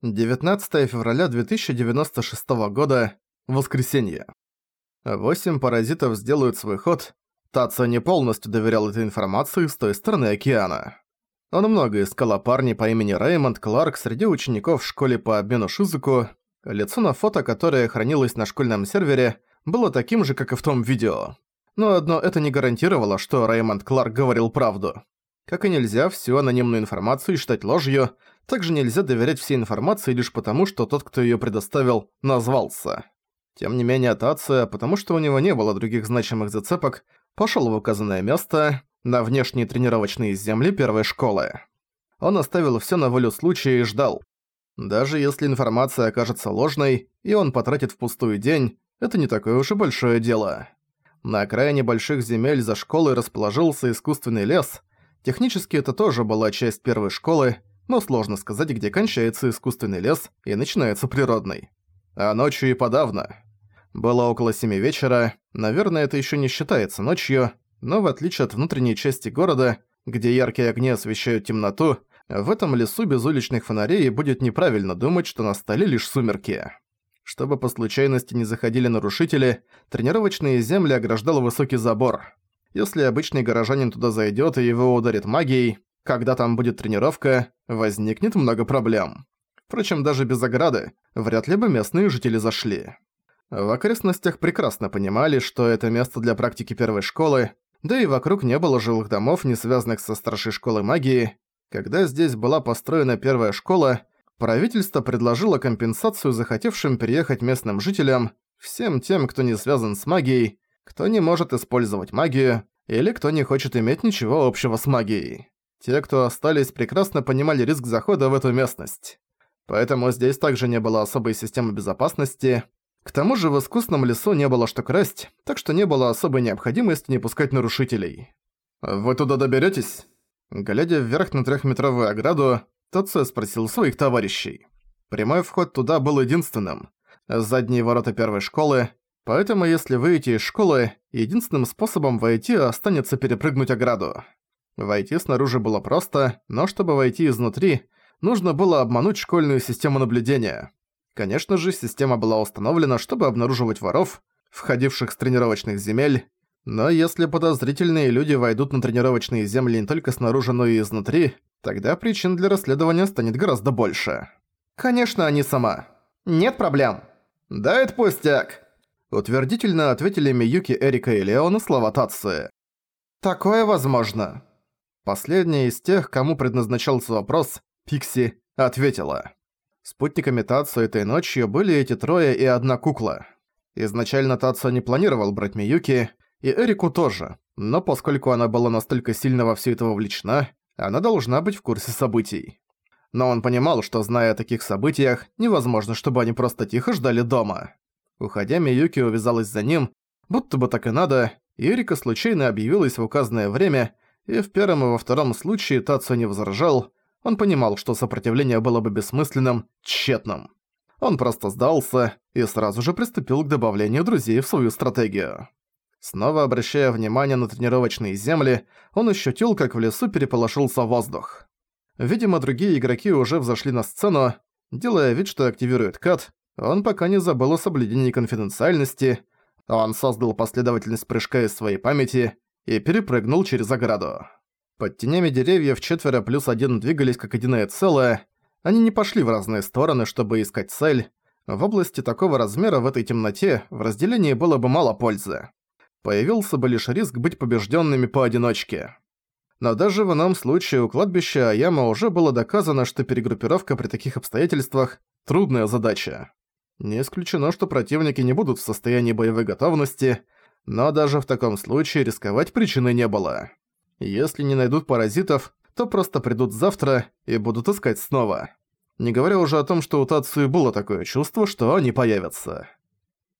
19 февраля 2096 года. Воскресенье. Восемь паразитов сделают свой ход. Тацо не полностью доверял этой информации с той стороны океана. Он много искал парней по имени Реймонд Кларк среди учеников в школе по обмену Шизуку. Лицо на фото, которое хранилось на школьном сервере, было таким же, как и в том видео. Но одно это не гарантировало, что Реймонд Кларк говорил правду. Как и нельзя всю анонимную информацию считать ложью, также нельзя доверять всей информации лишь потому, что тот, кто её предоставил, назвался. Тем не менее, Тация, потому что у него не было других значимых зацепок, пошёл в указанное место, на внешние тренировочные земли первой школы. Он оставил всё на волю случая и ждал. Даже если информация окажется ложной, и он потратит впустую день, это не такое уж и большое дело. На окраине больших земель за школой расположился искусственный лес, Технически это тоже была часть первой школы, но сложно сказать, где кончается искусственный лес и начинается природный. А ночью и подавно. Было около семи вечера, наверное, это еще не считается ночью, но в отличие от внутренней части города, где яркие огни освещают темноту, в этом лесу без уличных фонарей будет неправильно думать, что настали лишь сумерки. Чтобы по случайности не заходили нарушители, тренировочные земли ограждал высокий забор. Если обычный горожанин туда зайдет и его ударит магией, когда там будет тренировка, возникнет много проблем. Впрочем, даже без ограды, вряд ли бы местные жители зашли. В окрестностях прекрасно понимали, что это место для практики первой школы, да и вокруг не было жилых домов, не связанных со старшей школой магии. Когда здесь была построена первая школа, правительство предложило компенсацию захотевшим переехать местным жителям, всем тем, кто не связан с магией, кто не может использовать магию, или кто не хочет иметь ничего общего с магией. Те, кто остались, прекрасно понимали риск захода в эту местность. Поэтому здесь также не было особой системы безопасности. К тому же в искусственном лесу не было что красть, так что не было особой необходимости не пускать нарушителей. «Вы туда доберетесь? Глядя вверх на трехметровую ограду, Тоцуя спросил своих товарищей. Прямой вход туда был единственным. Задние ворота первой школы, Поэтому если выйти из школы, единственным способом войти останется перепрыгнуть ограду. Войти снаружи было просто, но чтобы войти изнутри, нужно было обмануть школьную систему наблюдения. Конечно же, система была установлена, чтобы обнаруживать воров, входивших с тренировочных земель, но если подозрительные люди войдут на тренировочные земли не только снаружи, но и изнутри, тогда причин для расследования станет гораздо больше. Конечно, они сама. Нет проблем. Да это пустяк. Утвердительно ответили Миюки, Эрика и Лео на слова Татсуэ. «Такое возможно». Последняя из тех, кому предназначался вопрос, Пикси, ответила. Спутниками Татсу этой ночью были эти трое и одна кукла. Изначально Татсу не планировал брать Миюки, и Эрику тоже, но поскольку она была настолько сильно во всё это вовлечена, она должна быть в курсе событий. Но он понимал, что зная о таких событиях, невозможно, чтобы они просто тихо ждали дома. Уходя, Миюки увязалась за ним, будто бы так и надо, и Эрика случайно объявилась в указанное время, и в первом и во втором случае Тацу не возражал, он понимал, что сопротивление было бы бессмысленным, тщетным. Он просто сдался и сразу же приступил к добавлению друзей в свою стратегию. Снова обращая внимание на тренировочные земли, он ощутил, как в лесу переполошился воздух. Видимо, другие игроки уже взошли на сцену, делая вид, что активирует кат, он пока не забыл о соблюдении конфиденциальности, он создал последовательность прыжка из своей памяти и перепрыгнул через ограду. Под тенями деревьев четверо плюс один двигались как единое целое, они не пошли в разные стороны, чтобы искать цель. В области такого размера в этой темноте в разделении было бы мало пользы. Появился бы лишь риск быть побежденными поодиночке. Но даже в ином случае у кладбища Аяма уже было доказано, что перегруппировка при таких обстоятельствах – трудная задача. Не исключено, что противники не будут в состоянии боевой готовности, но даже в таком случае рисковать причины не было. Если не найдут паразитов, то просто придут завтра и будут искать снова. Не говоря уже о том, что у Тацуи было такое чувство, что они появятся.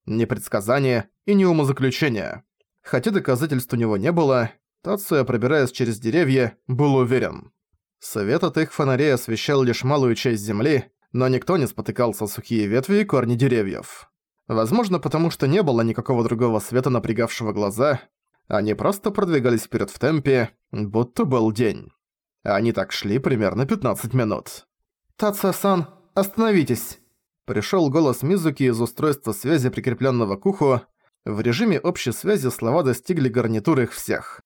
Ни предсказания и ни умозаключения. Хотя доказательств у него не было, Тацуя, пробираясь через деревья, был уверен. Свет от их фонарей освещал лишь малую часть земли, но никто не спотыкался сухие ветви и корни деревьев. Возможно, потому что не было никакого другого света, напрягавшего глаза, они просто продвигались вперед в темпе, будто был день. Они так шли примерно 15 минут. «Тация-сан, «Остановитесь!» Пришёл голос Мизуки из устройства связи, прикреплённого к уху. В режиме общей связи слова достигли гарнитуры их всех.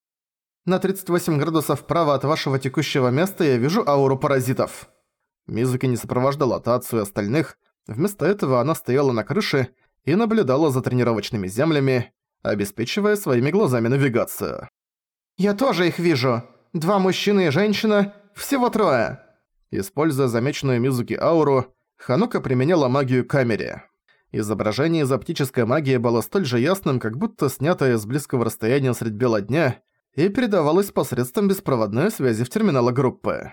«На 38 градусов вправо от вашего текущего места я вижу ауру паразитов». Мизуки не сопровождала Тацию и остальных, вместо этого она стояла на крыше и наблюдала за тренировочными землями, обеспечивая своими глазами навигацию. «Я тоже их вижу. Два мужчины и женщина, всего трое». Используя замеченную Мизуки ауру, Ханука применяла магию камере. Изображение из оптической магии было столь же ясным, как будто снятое с близкого расстояния средь бела дня, и передавалось посредством беспроводной связи в терминала группы.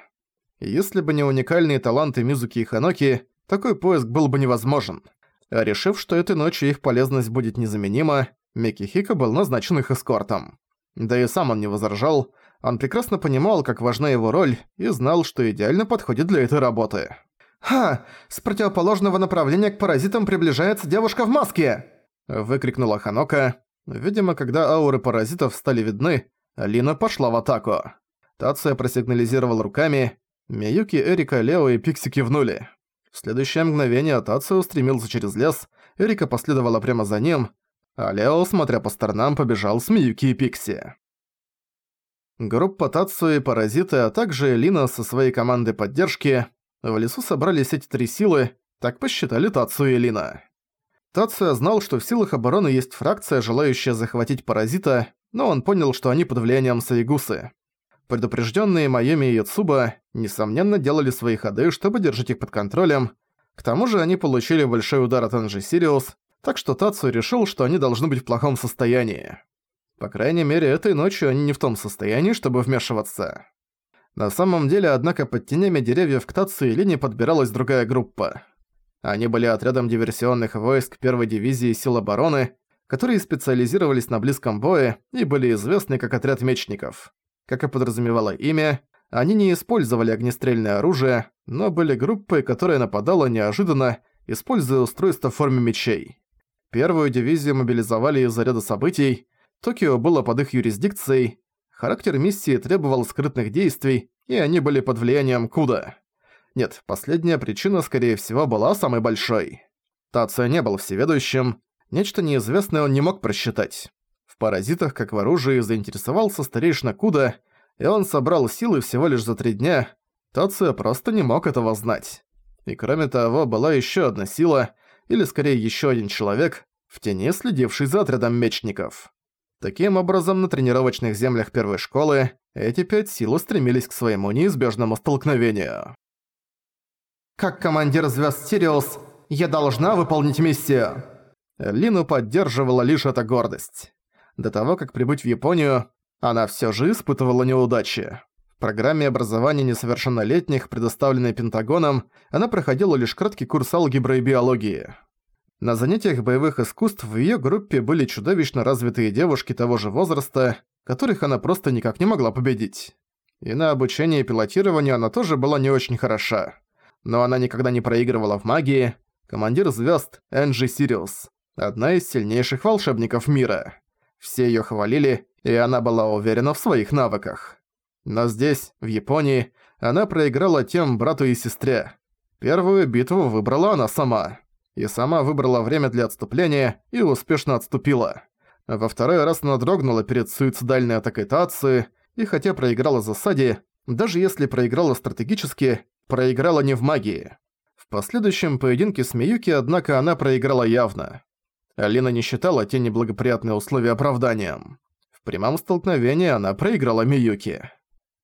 Если бы не уникальные таланты Мизуки и Ханоки, такой поиск был бы невозможен. А решив, что этой ночью их полезность будет незаменима, Микихика был назначен их эскортом. Да и сам он не возражал, он прекрасно понимал, как важна его роль, и знал, что идеально подходит для этой работы. «Ха! С противоположного направления к паразитам приближается девушка в маске!» Выкрикнула Ханока. Видимо, когда ауры паразитов стали видны, Лина пошла в атаку. Тация просигнализировал руками. Миюки, Эрика, Лео и Пикси кивнули. В следующее мгновение Тация устремился через лес, Эрика последовала прямо за ним, а Лео, смотря по сторонам, побежал с Миюки и Пикси. Группа Тацу и Паразиты, а также Лина со своей командой поддержки в лесу собрались эти три силы, так посчитали Тацу и Лина. Тацуя знал, что в силах обороны есть фракция, желающая захватить паразита, но он понял, что они под влиянием Саигусы. Предупрежденные Майоми и Яцуба, несомненно, делали свои ходы, чтобы держать их под контролем. К тому же они получили большой удар от Анжи Сириус, так что Тацу решил, что они должны быть в плохом состоянии. По крайней мере, этой ночью они не в том состоянии, чтобы вмешиваться. На самом деле, однако, под тенями деревьев к Татсу и Лине подбиралась другая группа. Они были отрядом диверсионных войск первой дивизии сил обороны, которые специализировались на близком бое и были известны как отряд мечников. Как и подразумевало имя, они не использовали огнестрельное оружие, но были группой, которая нападала неожиданно, используя устройство в форме мечей. Первую дивизию мобилизовали из-за ряда событий, Токио было под их юрисдикцией, Характер миссии требовал скрытных действий, и они были под влиянием Куда. Нет, последняя причина, скорее всего, была самой большой. Тация не был всеведущим, нечто неизвестное он не мог просчитать. В паразитах, как в оружии, заинтересовался старейшина Куда, и он собрал силы всего лишь за три дня. Тация просто не мог этого знать. И кроме того, была еще одна сила, или скорее еще один человек, в тени следивший за отрядом мечников. Таким образом, на тренировочных землях первой школы эти пять сил устремились к своему неизбежному столкновению. «Как командир звезд Сириус, я должна выполнить миссию!» Лину поддерживала лишь эта гордость. До того, как прибыть в Японию, она всё же испытывала неудачи. В программе образования несовершеннолетних, предоставленной Пентагоном, она проходила лишь краткий курс алгебры и биологии. На занятиях боевых искусств в её группе были чудовищно развитые девушки того же возраста, которых она просто никак не могла победить. И на обучении пилотированию она тоже была не очень хороша. Но она никогда не проигрывала в магии. Командир звёзд Энджи Сириус. Одна из сильнейших волшебников мира. Все её хвалили, и она была уверена в своих навыках. Но здесь, в Японии, она проиграла тем брату и сестре. Первую битву выбрала она сама и сама выбрала время для отступления и успешно отступила. Во второй раз она дрогнула перед суицидальной атакой Тации, и хотя проиграла засаде, даже если проиграла стратегически, проиграла не в магии. В последующем поединке с Миюки, однако, она проиграла явно. Алина не считала те неблагоприятные условия оправданием. Прямом столкновении она проиграла Миюки.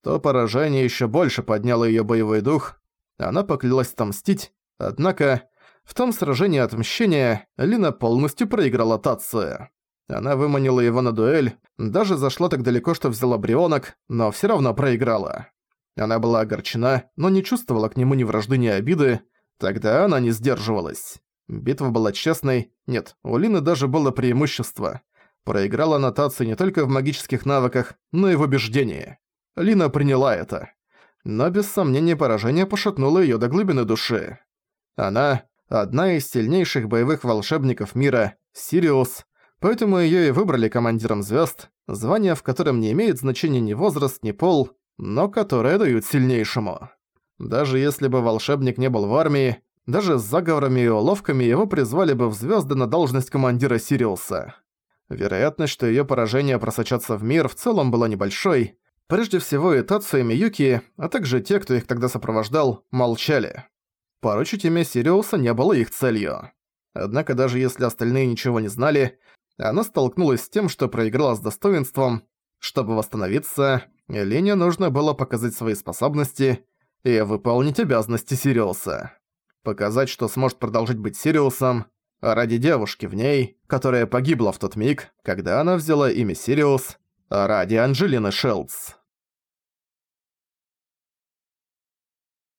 То поражение еще больше подняло ее боевой дух, она поклялась отомстить, однако в том сражении отмщения Лина полностью проиграла Тацию. Она выманила его на дуэль, даже зашла так далеко, что взяла брионок, но всё равно проиграла. Она была огорчена, но не чувствовала к нему ни вражды, ни обиды, тогда она не сдерживалась. Битва была честной, нет, у Лины даже было преимущество. Проиграла она Тацию не только в магических навыках, но и в убеждении. Лина приняла это. Но без сомнения поражение пошатнуло её до глубины души. Она, одна из сильнейших боевых волшебников мира, Сириус, поэтому её и выбрали командиром звёзд, звание в котором не имеет значения ни возраст, ни пол, но которое дают сильнейшему. Даже если бы волшебник не был в армии, даже с заговорами и уловками его призвали бы в звезды на должность командира Сириуса. Вероятность, что ее поражение просочатся в мир, в целом была небольшой. Прежде всего и Тацу, и Миюки, а также те, кто их тогда сопровождал, молчали. Поручить имя Сириуса не было их целью. Однако даже если остальные ничего не знали, она столкнулась с тем, что проиграла с достоинством. Чтобы восстановиться, Лине нужно было показать свои способности и выполнить обязанности Сириуса. Показать, что сможет продолжить быть Сириусом, ради девушки в ней, которая погибла в тот миг, когда она взяла имя Сириус, ради Анджелины Шелдс.